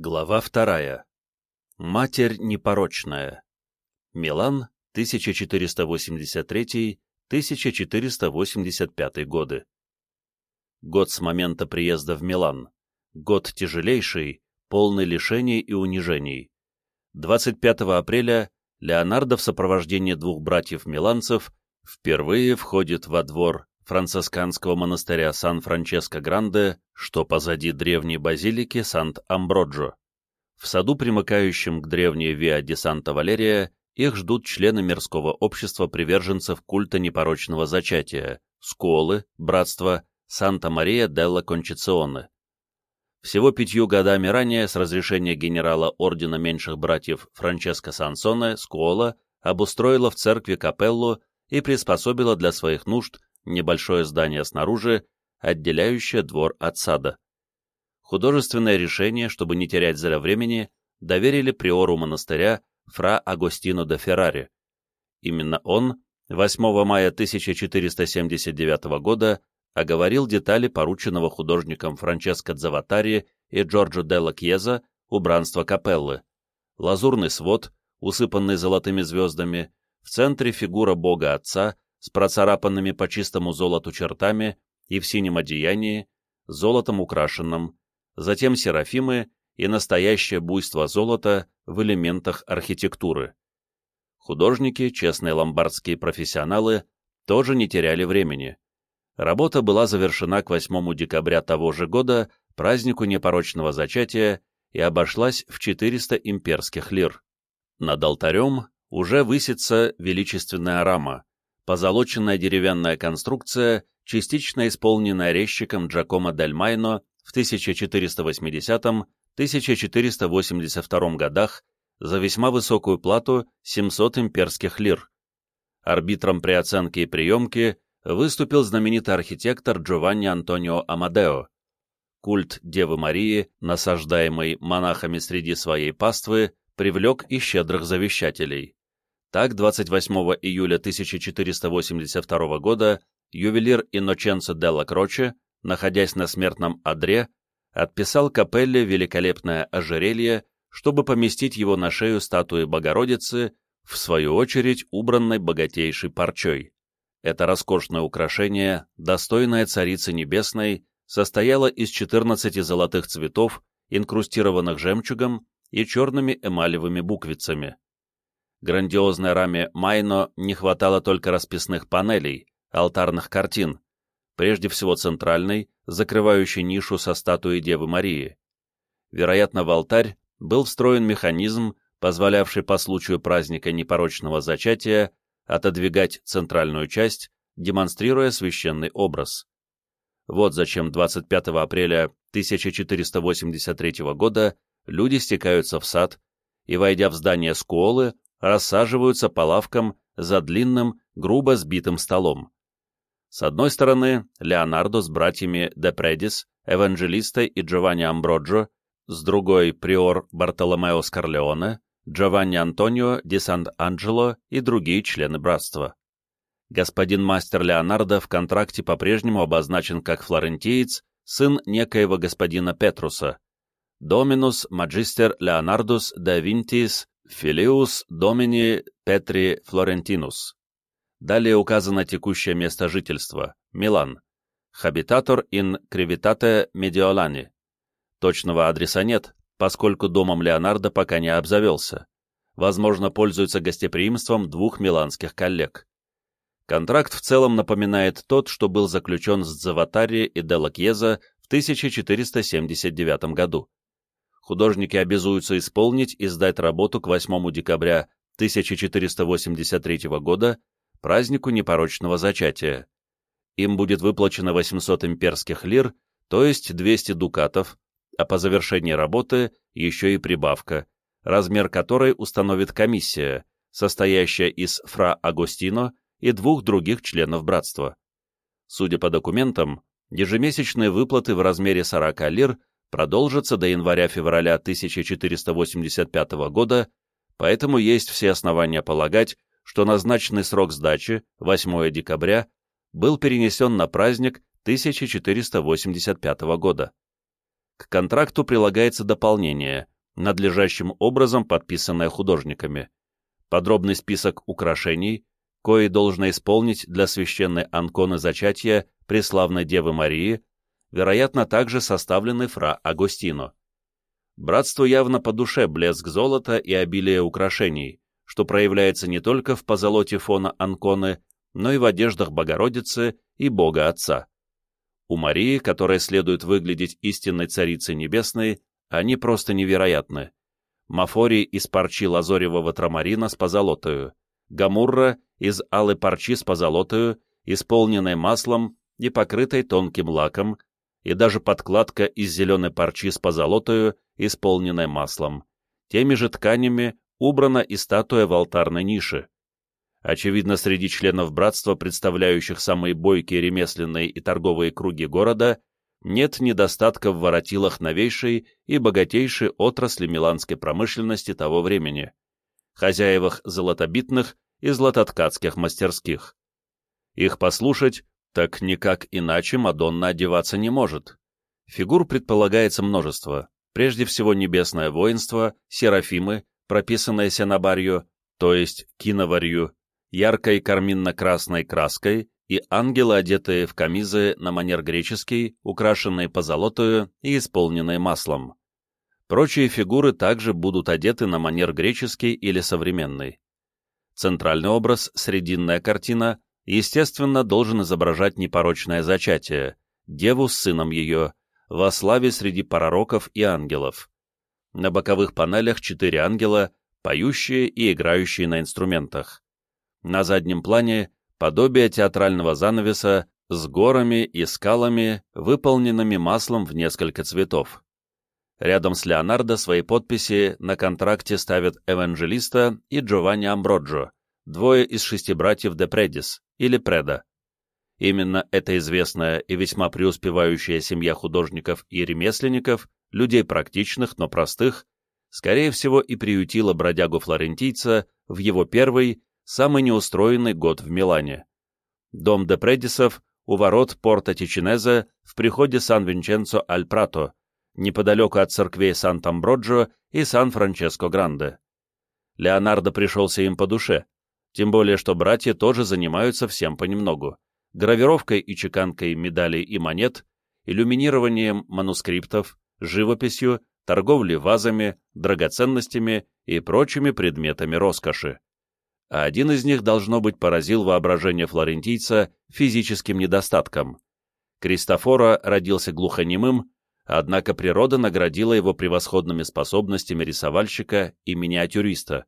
Глава вторая. Матерь непорочная. Милан, 1483-1485 годы. Год с момента приезда в Милан. Год тяжелейший, полный лишений и унижений. 25 апреля Леонардо в сопровождении двух братьев-миланцев впервые входит во двор францисканского монастыря Сан-Франческо-Гранде, что позади древней базилики Сант-Амброджо. В саду, примыкающем к древней Виа де Санта-Валерия, их ждут члены мирского общества приверженцев культа непорочного зачатия, Сколы, Братства, Санта-Мария делла Кончиционе. Всего пятью годами ранее с разрешения генерала Ордена Меньших Братьев Франческо Сансоне Скола обустроила в церкви капеллу и приспособила для своих нужд небольшое здание снаружи, отделяющее двор от сада. Художественное решение, чтобы не терять зря времени, доверили приору монастыря фра Агостино де Феррари. Именно он 8 мая 1479 года оговорил детали порученного художникам Франческо Дзаватари и Джорджо Делла Кьеза убранства капеллы. Лазурный свод, усыпанный золотыми звездами, в центре фигура Бога Отца с процарапанными по чистому золоту чертами и в синем одеянии, золотом украшенном, затем серафимы и настоящее буйство золота в элементах архитектуры. Художники, честные ломбардские профессионалы, тоже не теряли времени. Работа была завершена к 8 декабря того же года, празднику непорочного зачатия, и обошлась в 400 имперских лир. Над алтарем уже высится величественная рама, позолоченная деревянная конструкция, частично исполненная резчиком Джакомо Дель Майно в 1480-1482 годах за весьма высокую плату 700 имперских лир. Арбитром при оценке и приемке выступил знаменитый архитектор Джованни Антонио Амадео. Культ Девы Марии, насаждаемый монахами среди своей паствы, привлек и щедрых завещателей. Так, 28 июля 1482 года ювелир Инноченцо Делла Кроче, находясь на смертном одре, отписал капелле великолепное ожерелье, чтобы поместить его на шею статуи Богородицы, в свою очередь убранной богатейшей парчой. Это роскошное украшение, достойное Царицы Небесной, состояло из 14 золотых цветов, инкрустированных жемчугом и черными эмалевыми буквицами грандиозной раме Майно не хватало только расписных панелей, алтарных картин, прежде всего центральной, закрывающей нишу со статуей Девы Марии. Вероятно, в алтарь был встроен механизм, позволявший по случаю праздника непорочного зачатия отодвигать центральную часть, демонстрируя священный образ. Вот зачем 25 апреля 1483 года люди стекаются в сад и, войдя в здание Скуолы, рассаживаются по лавкам за длинным, грубо сбитым столом. С одной стороны, Леонардо с братьями де Предис, и Джованни Амброджо, с другой — приор Бартоломео Скорлеоне, Джованни Антонио ди Сан-Анджело и другие члены братства. Господин мастер Леонардо в контракте по-прежнему обозначен как флорентиец, сын некоего господина Петруса, Доминус Магистер Леонардус да Винтис Филиус Домини Петри Флорентинус. Далее указано текущее место жительства – Милан. Хабитатор ин Кривитате Медиолани. Точного адреса нет, поскольку домом Леонардо пока не обзавелся. Возможно, пользуется гостеприимством двух миланских коллег. Контракт в целом напоминает тот, что был заключен с Заватари и Делла Кьеза в 1479 году художники обязуются исполнить и сдать работу к 8 декабря 1483 года, празднику непорочного зачатия. Им будет выплачено 800 имперских лир, то есть 200 дукатов, а по завершении работы еще и прибавка, размер которой установит комиссия, состоящая из фра Агостино и двух других членов братства. Судя по документам, ежемесячные выплаты в размере 40 лир продолжится до января-февраля 1485 года, поэтому есть все основания полагать, что назначенный срок сдачи, 8 декабря, был перенесен на праздник 1485 года. к контракту прилагается дополнение, надлежащим образом подписанное художниками. Подробный список украшений, кои должно исполнить для священной анконы зачатия Преславной Девы Марии, вероятно, также составленный фра Агустино. Братству явно по душе блеск золота и обилие украшений, что проявляется не только в позолоте фона Анконы, но и в одеждах Богородицы и Бога Отца. У Марии, которая следует выглядеть истинной Царицей Небесной, они просто невероятны. Мафорий из парчи лазоревого трамарина с позолотою, Гамурра из алой парчи с позолотою, исполненной маслом и покрытой тонким лаком, и даже подкладка из зеленой парчи с позолотою, исполненной маслом. Теми же тканями убрана и статуя в алтарной нише. Очевидно, среди членов братства, представляющих самые бойкие ремесленные и торговые круги города, нет недостатка в воротилах новейшей и богатейшей отрасли миланской промышленности того времени, хозяевах золотобитных и златоткацких мастерских. Их послушать, так никак иначе Мадонна одеваться не может. Фигур предполагается множество, прежде всего небесное воинство, серафимы, прописанное сенобарью, то есть киноварью, яркой карминно-красной краской и ангелы, одетые в камизы на манер греческий, украшенные позолотою и исполненные маслом. Прочие фигуры также будут одеты на манер греческий или современный. Центральный образ, срединная картина, естественно, должен изображать непорочное зачатие, деву с сыном ее, во славе среди пророков и ангелов. На боковых панелях четыре ангела, поющие и играющие на инструментах. На заднем плане подобие театрального занавеса с горами и скалами, выполненными маслом в несколько цветов. Рядом с Леонардо свои подписи на контракте ставят Эванжелиста и Джованни Амброджо, двое из шести братьев де Предис, или Преда. Именно эта известная и весьма преуспевающая семья художников и ремесленников, людей практичных, но простых, скорее всего и приютила бродягу-флорентийца в его первый, самый неустроенный год в Милане. Дом де Предисов у ворот порта Тичинезе в приходе Сан-Винченцо-Аль-Прато, неподалеку от церквей Сан-Тамброджо и Сан-Франческо-Гранде. Леонардо пришелся им по душе, тем более что братья тоже занимаются всем понемногу, гравировкой и чеканкой медалей и монет, иллюминированием манускриптов, живописью, торговлей вазами, драгоценностями и прочими предметами роскоши а один из них, должно быть, поразил воображение флорентийца физическим недостатком. Кристофора родился глухонемым, однако природа наградила его превосходными способностями рисовальщика и миниатюриста.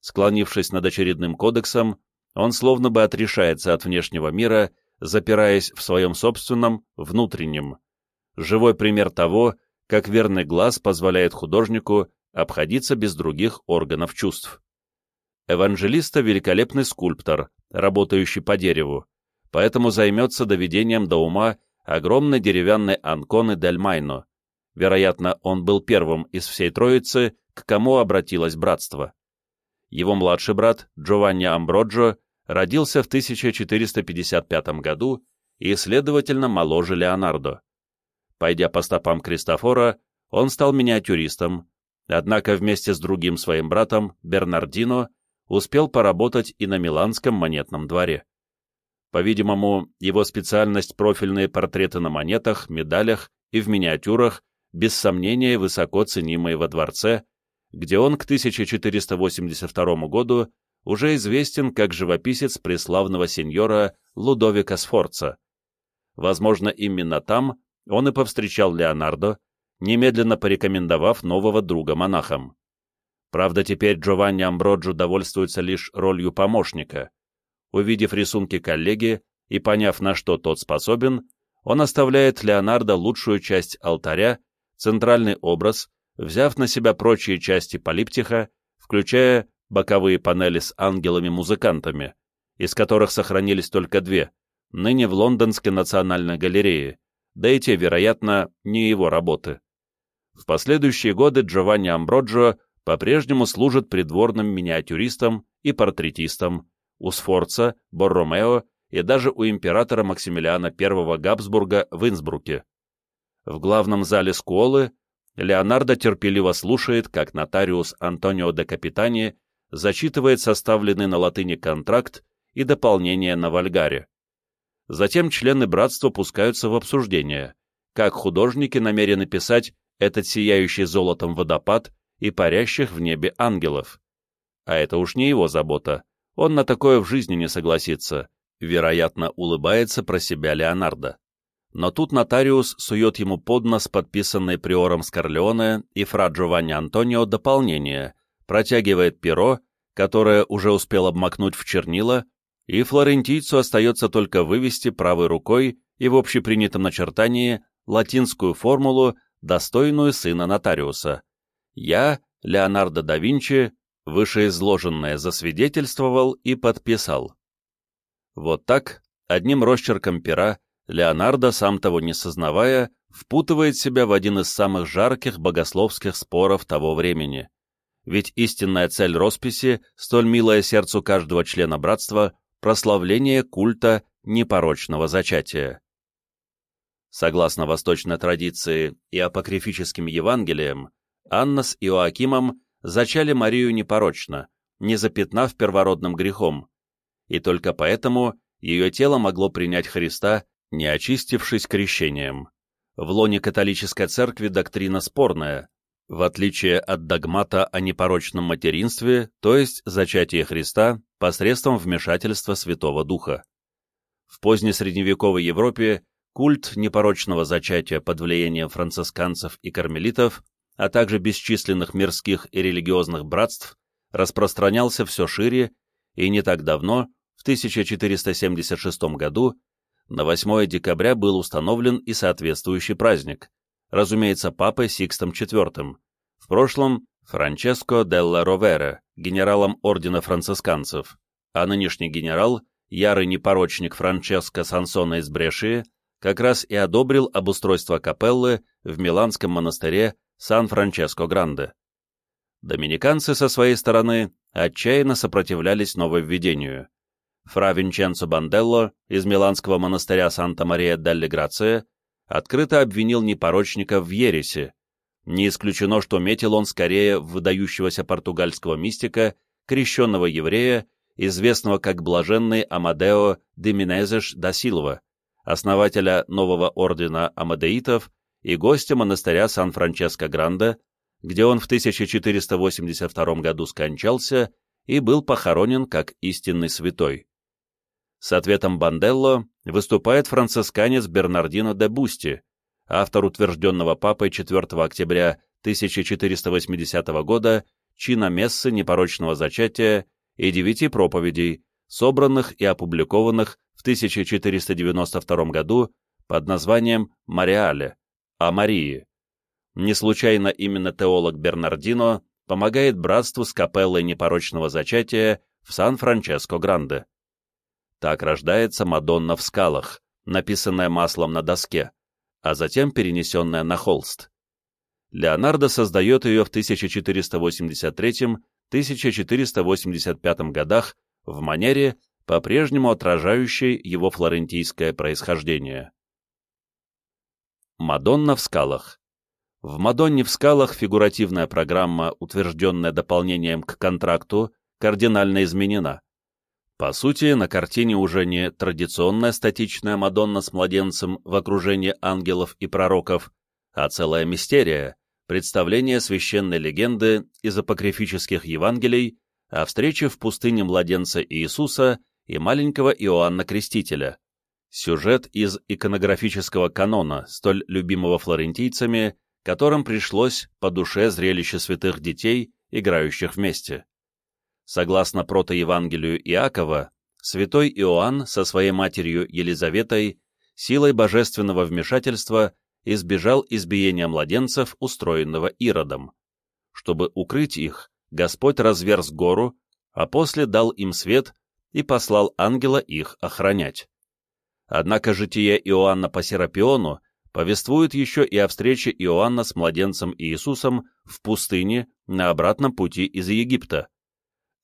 Склонившись над очередным кодексом, он словно бы отрешается от внешнего мира, запираясь в своем собственном, внутреннем. Живой пример того, как верный глаз позволяет художнику обходиться без других органов чувств. Эванжелиста — великолепный скульптор, работающий по дереву, поэтому займется доведением до ума огромной деревянной анконы Дель. Вероятно, он был первым из всей троицы, к кому обратилось братство. Его младший брат, Джованни Амброджо, родился в 1455 году и, следовательно, моложе Леонардо. Пойдя по стопам Кристофора, он стал миниатюристом, однако вместе с другим своим братом, Бернардино, успел поработать и на Миланском монетном дворе. По-видимому, его специальность профильные портреты на монетах, медалях и в миниатюрах, без сомнения высоко ценимые во дворце, где он к 1482 году уже известен как живописец преславного сеньора Лудовика Сфорца. Возможно, именно там он и повстречал Леонардо, немедленно порекомендовав нового друга монахам. Правда, теперь Джованни Амброджо довольствуется лишь ролью помощника. Увидев рисунки коллеги и поняв, на что тот способен, он оставляет Леонардо лучшую часть алтаря, центральный образ, взяв на себя прочие части полиптиха, включая боковые панели с ангелами-музыкантами, из которых сохранились только две, ныне в Лондонской национальной галерее, да и те, вероятно, не его работы. В последующие годы Джованни Амброджо по-прежнему служит придворным миниатюристом и портретистом у Сфорца, Борромео и даже у императора Максимилиана I Габсбурга в Инсбруке. В главном зале Скуолы Леонардо терпеливо слушает, как нотариус Антонио де Капитани зачитывает составленный на латыни контракт и дополнение на вальгаре. Затем члены братства пускаются в обсуждение, как художники намерены писать этот сияющий золотом водопад и парящих в небе ангелов. А это уж не его забота, он на такое в жизни не согласится, вероятно, улыбается про себя Леонардо. Но тут нотариус сует ему под нос подписанное приором Скорлеоне и фра Джованни Антонио дополнение, протягивает перо, которое уже успел обмакнуть в чернила, и флорентийцу остается только вывести правой рукой и в общепринятом начертании латинскую формулу, достойную сына нотариуса. Я, Леонардо да Винчи, вышеизложенное засвидетельствовал и подписал. Вот так, одним росчерком пера, Леонардо, сам того не сознавая, впутывает себя в один из самых жарких богословских споров того времени. Ведь истинная цель росписи, столь милая сердцу каждого члена братства, прославление культа непорочного зачатия. Согласно восточной традиции и апокрифическим Евангелиям, Анна с Иоакимом зачали Марию непорочно, не запятнав первородным грехом, и только поэтому ее тело могло принять Христа, не очистившись крещением. В лоне католической церкви доктрина спорная, в отличие от догмата о непорочном материнстве, то есть зачатии Христа посредством вмешательства Святого Духа. В позднесредневековой Европе культ непорочного зачатия под влиянием францисканцев и кармелитов, а также бесчисленных мирских и религиозных братств, распространялся все шире, и не так давно в 1476 году на 8 декабря был установлен и соответствующий праздник, разумеется, папой Сикстом IV, в прошлом Франческо делла Ровера, генералом ордена францисканцев, а нынешний генерал, ярый непорочник Франческо Сансона из Брешии, как раз и одобрил обустройство капеллы в Миланском монастыре Сан-Франческо-Гранде. Доминиканцы со своей стороны отчаянно сопротивлялись нововведению. Фра Винченцо Банделло из Миланского монастыря Санта-Мария-делли-Грация открыто обвинил непорочника в ересе. Не исключено, что метил он скорее выдающегося португальского мистика, крещенного еврея, известного как блаженный Амадео де Минезеш да Силва, основателя нового ордена амадеитов и гостя монастыря Сан-Франческо-Гранде, где он в 1482 году скончался и был похоронен как истинный святой. С ответом Банделло выступает францисканец Бернардино де Бусти, автор утвержденного папой 4 октября 1480 года чина мессы непорочного зачатия и девяти проповедей, собранных и опубликованных в 1492 году под названием «Мариале» о Марии. Не случайно именно теолог Бернардино помогает братству с капеллой непорочного зачатия в Сан-Франческо-Гранде. Так рождается Мадонна в скалах, написанная маслом на доске, а затем перенесенная на холст. Леонардо создает ее в 1483-1485 годах в манере, по-прежнему отражающей его флорентийское происхождение. Мадонна в скалах В «Мадонне в скалах» фигуративная программа, утвержденная дополнением к контракту, кардинально изменена. По сути, на картине уже не традиционная статичная Мадонна с младенцем в окружении ангелов и пророков, а целая мистерия, представление священной легенды из апокрифических Евангелий о встрече в пустыне младенца Иисуса и маленького Иоанна Крестителя. Сюжет из иконографического канона, столь любимого флорентийцами, которым пришлось по душе зрелище святых детей, играющих вместе. Согласно протоевангелию Иакова, святой Иоанн со своей матерью Елизаветой силой божественного вмешательства избежал избиения младенцев, устроенного Иродом. Чтобы укрыть их, Господь разверз гору, а после дал им свет и послал ангела их охранять. Однако житие Иоанна по Серапиону повествует еще и о встрече Иоанна с младенцем Иисусом в пустыне на обратном пути из Египта.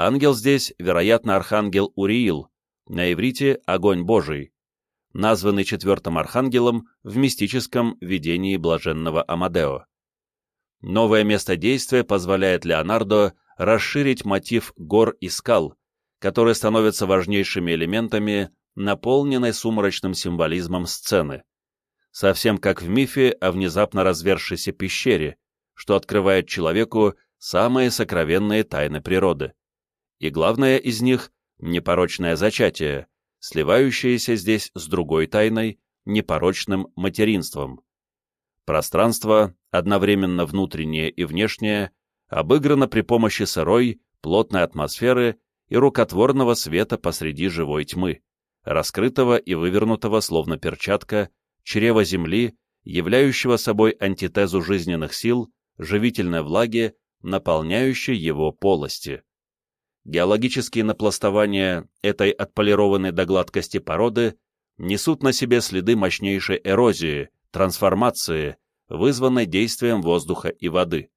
Ангел здесь, вероятно, архангел Уриил, на иврите «Огонь Божий». названный четвертым архангелом в мистическом видении блаженного Амадео. Новое место действия позволяет Леонардо расширить мотив гор и скал, которые становятся важнейшими элементами наполненной сумрачным символизмом сцены, совсем как в мифе о внезапно развершейся пещере, что открывает человеку самые сокровенные тайны природы. И главное из них — непорочное зачатие, сливающееся здесь с другой тайной, непорочным материнством. Пространство, одновременно внутреннее и внешнее, обыграно при помощи сырой, плотной атмосферы и рукотворного света посреди живой тьмы раскрытого и вывернутого, словно перчатка, чрева Земли, являющего собой антитезу жизненных сил, живительной влаги, наполняющей его полости. Геологические напластования этой отполированной до гладкости породы несут на себе следы мощнейшей эрозии, трансформации, вызванной действием воздуха и воды.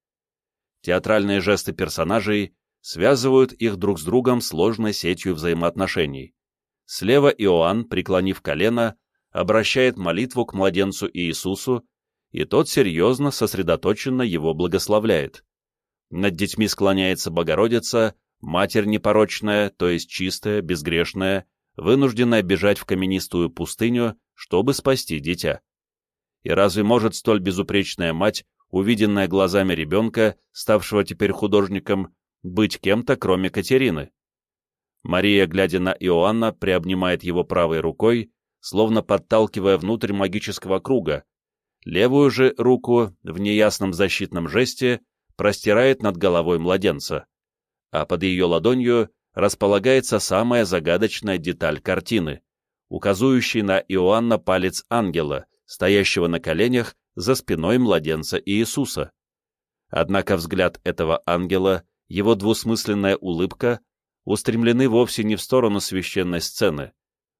Театральные жесты персонажей связывают их друг с другом сложной сетью взаимоотношений. Слева Иоанн, преклонив колено, обращает молитву к младенцу Иисусу, и тот серьезно, сосредоточенно его благословляет. Над детьми склоняется Богородица, Матерь непорочная, то есть чистая, безгрешная, вынужденная бежать в каменистую пустыню, чтобы спасти дитя. И разве может столь безупречная мать, увиденная глазами ребенка, ставшего теперь художником, быть кем-то, кроме Катерины? Мария, глядя на Иоанна, приобнимает его правой рукой, словно подталкивая внутрь магического круга. Левую же руку в неясном защитном жесте простирает над головой младенца, а под ее ладонью располагается самая загадочная деталь картины, указывающий на Иоанна палец ангела, стоящего на коленях за спиной младенца Иисуса. Однако взгляд этого ангела, его двусмысленная улыбка устремлены вовсе не в сторону священной сцены.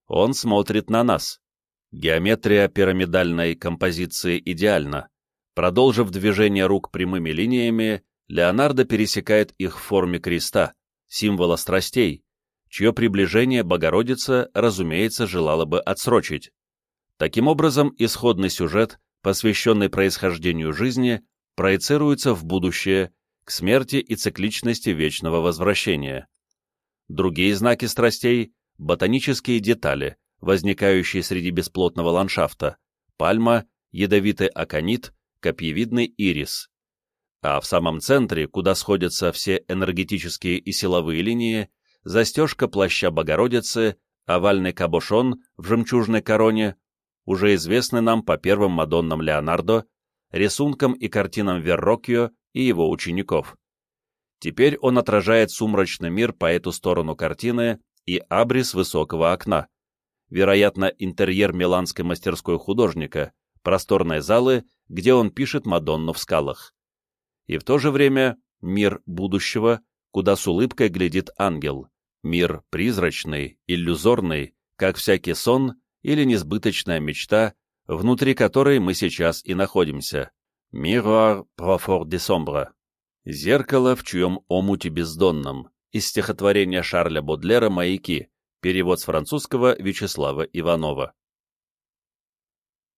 Он смотрит на нас. Геометрия пирамидальной композиции идеальна. Продолжив движение рук прямыми линиями, Леонардо пересекает их в форме креста, символа страстей, чье приближение Богородица, разумеется, желала бы отсрочить. Таким образом, исходный сюжет, посвященный происхождению жизни, проецируется в будущее, к смерти и цикличности вечного возвращения. Другие знаки страстей — ботанические детали, возникающие среди бесплотного ландшафта, пальма, ядовитый аконит, копьевидный ирис. А в самом центре, куда сходятся все энергетические и силовые линии, застежка плаща Богородицы, овальный кабошон в жемчужной короне, уже известный нам по первым Мадоннам Леонардо, рисункам и картинам Верроккио и его учеников. Теперь он отражает сумрачный мир по эту сторону картины и абрис высокого окна. Вероятно, интерьер миланской мастерской художника, просторной залы, где он пишет Мадонну в скалах. И в то же время мир будущего, куда с улыбкой глядит ангел. Мир призрачный, иллюзорный, как всякий сон или несбыточная мечта, внутри которой мы сейчас и находимся. Miroir profond de sombre. «Зеркало в чьем омуте бездонном» из стихотворения Шарля Бодлера «Маяки», перевод с французского Вячеслава Иванова.